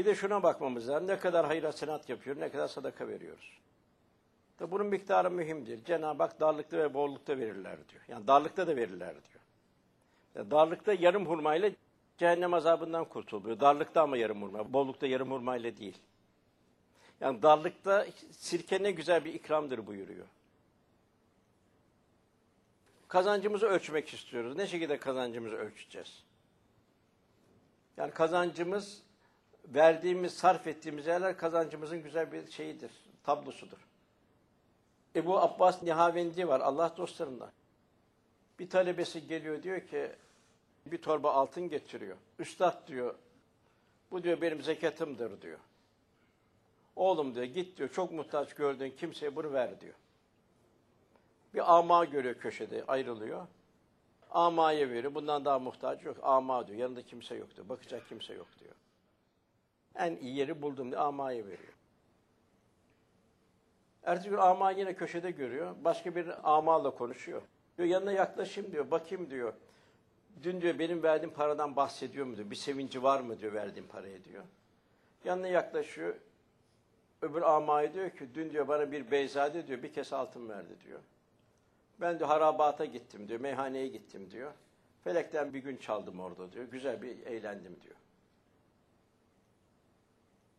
Bir de şuna bakmamız lazım. Ne kadar hayır hasenat yapıyor, ne kadar sadaka veriyoruz. Da bunun miktarı mühimdir. Cenab-ı Hak darlıkta ve bollukta verirler diyor. Yani darlıkta da verirler diyor. Yani darlıkta yarım hurmayla cehennem azabından kurtuluyor. Darlıkta ama yarım hurma, bollukta yarım hurmayla değil. Yani darlıkta sirke ne güzel bir ikramdır buyuruyor. Kazancımızı ölçmek istiyoruz. Ne şekilde kazancımızı ölçeceğiz? Yani kazancımız, verdiğimiz, sarf ettiğimiz yerler kazancımızın güzel bir şeyidir, tablosudur. Ebu Abbas Nihavendi var, Allah dostlarından. Bir talebesi geliyor diyor ki, bir torba altın getiriyor. Üstad diyor, bu diyor benim zekatımdır diyor. Oğlum diyor, git diyor, çok muhtaç gördüğün kimseye bunu ver diyor. Bir ama görüyor köşede, ayrılıyor. Amaya veriyor. Bundan daha muhtaç yok. Ama diyor. Yanında kimse yok diyor. Bakacak kimse yok diyor. En iyi yeri buldum diye amaya veriyor. Ertesi gün ama yine köşede görüyor. Başka bir amala konuşuyor. Diyor yanına yaklaşayım diyor. Bakayım diyor. Dün diyor benim verdiğim paradan bahsediyor mu diyor. Bir sevinci var mı diyor verdiğim paraya diyor. Yanına yaklaşıyor. Öbür amaya diyor ki dün diyor bana bir beyzade diyor bir kese altın verdi diyor. Ben de harabata gittim diyor, meyhaneye gittim diyor. Felekten bir gün çaldım orada diyor. Güzel bir eğlendim diyor.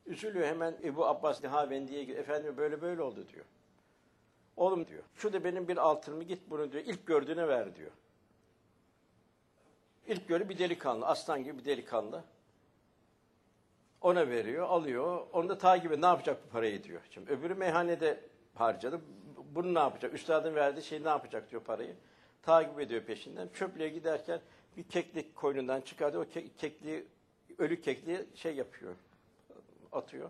Üzülüyor hemen Ebu Abbas Nihavendi'ye gidiyor. Efendim böyle böyle oldu diyor. Oğlum diyor. Şu da benim bir altınımı git bunu diyor. İlk gördüğüne ver diyor. İlk gördüğü bir delikanlı. Aslan gibi bir delikanlı. Ona veriyor, alıyor. Onu da takip ediyor. Ne yapacak bu parayı diyor. Şimdi öbürü meyhanede harcadı. Bunu ne yapacak? Üstadın verdiği şey ne yapacak diyor parayı. Takip ediyor peşinden. Çöplüğe giderken bir keklik koynundan çıkardı. O ke- kekliği, ölü kekliği şey yapıyor. Atıyor.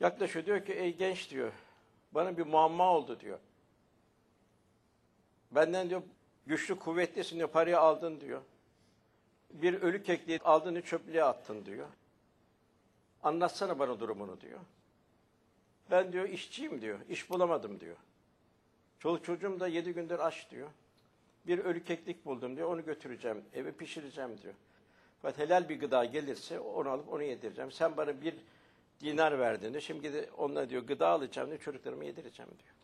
Yaklaşıyor diyor ki ey genç diyor. Bana bir muamma oldu diyor. Benden diyor güçlü kuvvetlisin diyor parayı aldın diyor. Bir ölü kekliği aldığını çöplüğe attın diyor. Anlatsana bana durumunu diyor. Ben diyor işçiyim diyor. İş bulamadım diyor. Çoluk çocuğum da yedi gündür aç diyor. Bir ölü keklik buldum diyor. Onu götüreceğim. Eve pişireceğim diyor. Fakat helal bir gıda gelirse onu alıp onu yedireceğim. Sen bana bir dinar verdin diyor. Şimdi de onunla diyor gıda alacağım diyor. Çocuklarıma yedireceğim diyor.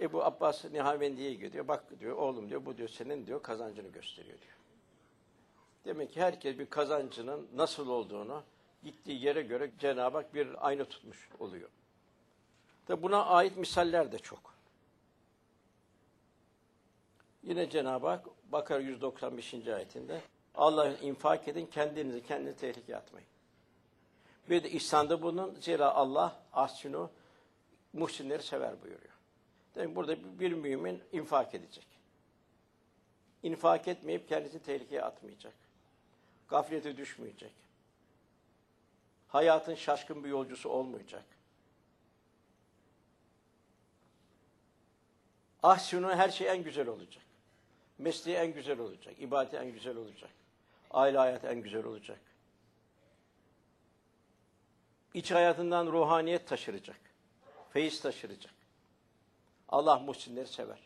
Ebu Abbas Nihavendi'ye gidiyor. Bak diyor oğlum diyor bu diyor senin diyor kazancını gösteriyor diyor. Demek ki herkes bir kazancının nasıl olduğunu gittiği yere göre Cenab-ı Hak bir ayna tutmuş oluyor. Tabi buna ait misaller de çok. Yine Cenab-ı Hak Bakara 195. ayetinde Allah'ın infak edin kendinizi kendini tehlikeye atmayın. Bir de ihsanda bunun zira Allah ahsinu muhsinleri sever buyuruyor. Demek burada bir mümin infak edecek. İnfak etmeyip kendisini tehlikeye atmayacak. Gaflete düşmeyecek. Hayatın şaşkın bir yolcusu olmayacak. Ahsinu her şey en güzel olacak. Mesleği en güzel olacak. ibadeti en güzel olacak. Aile hayatı en güzel olacak. İç hayatından ruhaniyet taşıracak. Feyiz taşıracak. Allah muhsinleri sever.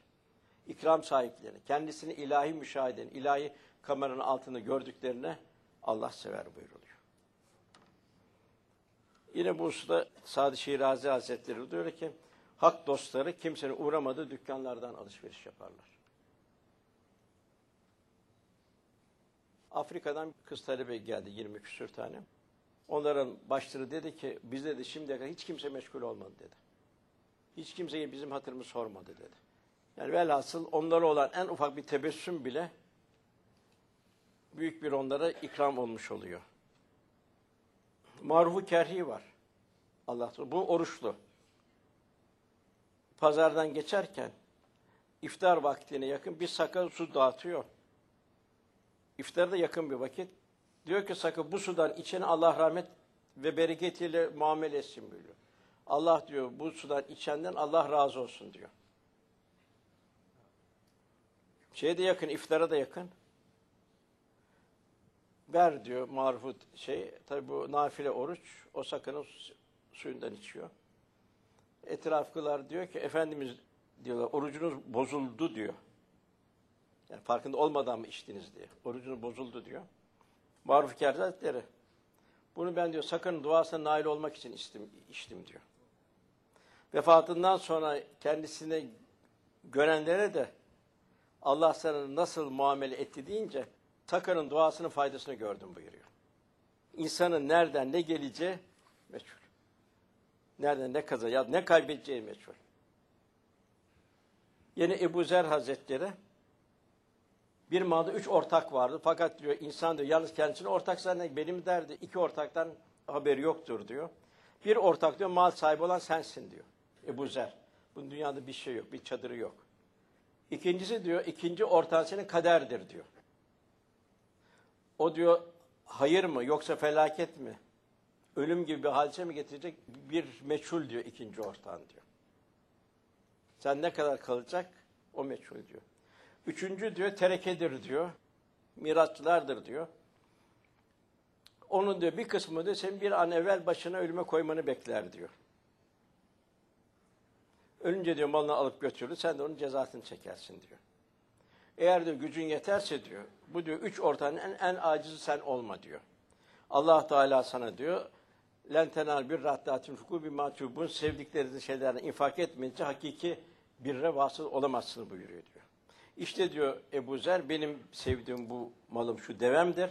İkram sahiplerini, kendisini ilahi müşahedeni, ilahi kameranın altında gördüklerine Allah sever buyuruluyor. Yine bu hususta Sadi Şirazi Hazretleri diyor ki, hak dostları kimsenin uğramadığı dükkanlardan alışveriş yaparlar. Afrika'dan kız talebe geldi 20 küsür tane. Onların başları dedi ki bizde de şimdiye kadar hiç kimse meşgul olmadı dedi. Hiç kimseye bizim hatırımız sormadı dedi. Yani velhasıl onlara olan en ufak bir tebessüm bile büyük bir onlara ikram olmuş oluyor. Marufu kerhi var. Allah bu oruçlu. Pazardan geçerken iftar vaktine yakın bir sakal su dağıtıyor. İftarda yakın bir vakit. Diyor ki sakın bu sudan içeni Allah rahmet ve bereketiyle muamele etsin buyuruyor. Allah diyor bu sudan içenden Allah razı olsun diyor. Şeye de yakın, iftara da yakın. Ver diyor marufut şey. Tabi bu nafile oruç. O sakının suyundan içiyor. Etrafkılar diyor ki Efendimiz diyorlar orucunuz bozuldu diyor. Yani farkında olmadan mı içtiniz diye. Orucunuz bozuldu diyor. Maruf. Bu Bunu ben diyor sakın duasına nail olmak için içtim, içtim diyor. Vefatından sonra kendisine görenlere de Allah sana nasıl muamele etti deyince Sakar'ın duasının faydasını gördüm buyuruyor. İnsanın nereden ne geleceği meçhul. Nereden ne kazanacak, ya ne kaybedeceği meçhul. Yine Ebu Zer Hazretleri bir malda üç ortak vardı. Fakat diyor insan diyor yalnız kendisine ortak zannediyor. Benim derdi iki ortaktan haberi yoktur diyor. Bir ortak diyor mal sahibi olan sensin diyor. Ebu Zer. Bunun dünyada bir şey yok, bir çadırı yok. İkincisi diyor, ikinci ortağın senin kaderdir diyor. O diyor hayır mı yoksa felaket mi? Ölüm gibi bir hadise mi getirecek? Bir meçhul diyor ikinci ortağın diyor. Sen ne kadar kalacak? O meçhul diyor. Üçüncü diyor terekedir diyor. Mirasçılardır diyor. Onun diyor bir kısmı diyor senin bir an evvel başına ölüme koymanı bekler diyor. Ölünce diyor malını alıp götürür, sen de onun cezasını çekersin diyor. Eğer diyor gücün yeterse diyor, bu diyor üç ortağın en, en acizi sen olma diyor. Allah Teala sana diyor, len tenal bir rahdatin fuku bir matubun sevdiklerinizi şeylerden infak etmeyince hakiki birre vasıl olamazsınız buyuruyor diyor. İşte diyor Ebu Zer benim sevdiğim bu malım şu devemdir.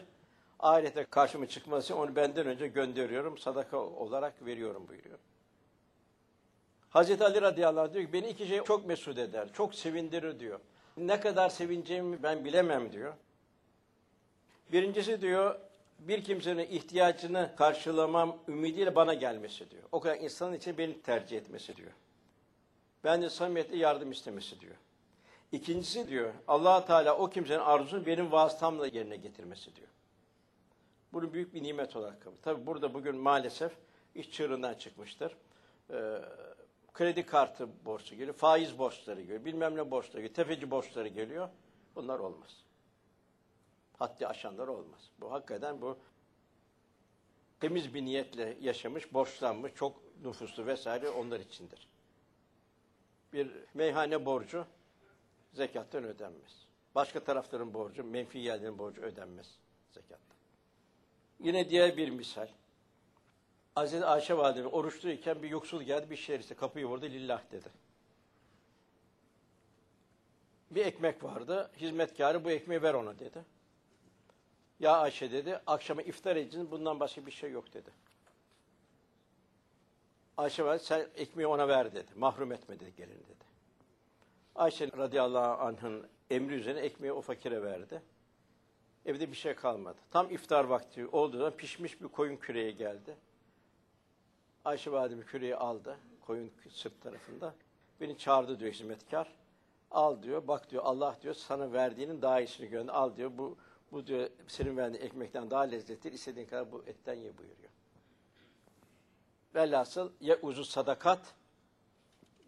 Ahirete karşıma çıkması onu benden önce gönderiyorum, sadaka olarak veriyorum buyuruyor. Hazreti Ali radıyallahu anh diyor ki beni iki şey çok mesut eder, çok sevindirir diyor. Ne kadar sevineceğimi ben bilemem diyor. Birincisi diyor bir kimsenin ihtiyacını karşılamam ümidiyle bana gelmesi diyor. O kadar insanın için beni tercih etmesi diyor. Ben de samimiyetle yardım istemesi diyor. İkincisi diyor allah Teala o kimsenin arzusunu benim vasıtamla yerine getirmesi diyor. Bunu büyük bir nimet olarak kabul. Tabi burada bugün maalesef iş çığırından çıkmıştır. Ee, kredi kartı borcu geliyor, faiz borçları geliyor, bilmem ne borçları geliyor, tefeci borçları geliyor. Bunlar olmaz. Haddi aşanlar olmaz. Bu hakikaten bu temiz bir niyetle yaşamış, borçlanmış, çok nüfuslu vesaire onlar içindir. Bir meyhane borcu zekattan ödenmez. Başka tarafların borcu, menfi yerlerin borcu ödenmez zekattan. Yine diğer bir misal. Hazreti Ayşe validemiz oruçluyken bir yoksul geldi bir şeyler iste kapıyı vurdu lillah dedi. Bir ekmek vardı. Hizmetkarı bu ekmeği ver ona dedi. Ya Ayşe dedi akşama iftar edeceğiz bundan başka bir şey yok dedi. Ayşe valide sen ekmeği ona ver dedi. Mahrum etme dedi gelin dedi. Ayşe radıyallahu anh'ın emri üzerine ekmeği o fakire verdi. Evde bir şey kalmadı. Tam iftar vakti olduğu zaman pişmiş bir koyun küreği geldi. Ayşe validemi küreği aldı. Koyun sırt tarafında. Beni çağırdı diyor hizmetkar. Al diyor. Bak diyor Allah diyor sana verdiğinin daha iyisini gönder. Al diyor. Bu bu diyor senin verdiğin ekmekten daha lezzetli. İstediğin kadar bu etten ye buyuruyor. Velhasıl ya uzu sadakat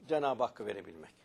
Cenab-ı Hakk'a verebilmek.